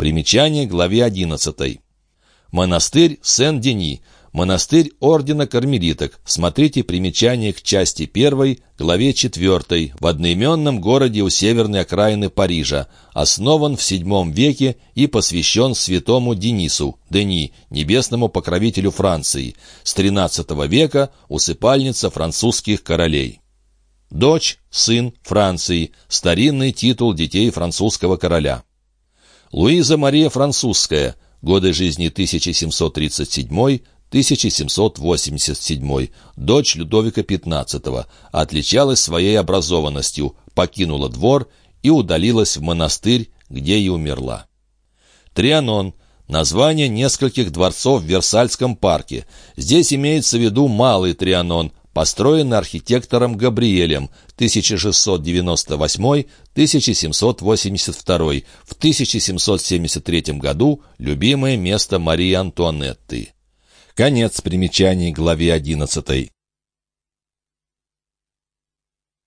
Примечание главе 11. Монастырь Сен-Дени. Монастырь Ордена Кармелиток. Смотрите примечание к части 1, главе 4, в одноименном городе у северной окраины Парижа. Основан в VII веке и посвящен святому Денису, Дени, небесному покровителю Франции. С XIII века усыпальница французских королей. Дочь, сын Франции. Старинный титул детей французского короля. Луиза Мария Французская. Годы жизни 1737 1787, дочь Людовика XV, отличалась своей образованностью, покинула двор и удалилась в монастырь, где и умерла. Трианон – название нескольких дворцов в Версальском парке. Здесь имеется в виду Малый Трианон, построенный архитектором Габриэлем 1698-1782, в 1773 году любимое место Марии Антуанетты. Конец примечаний главе 11.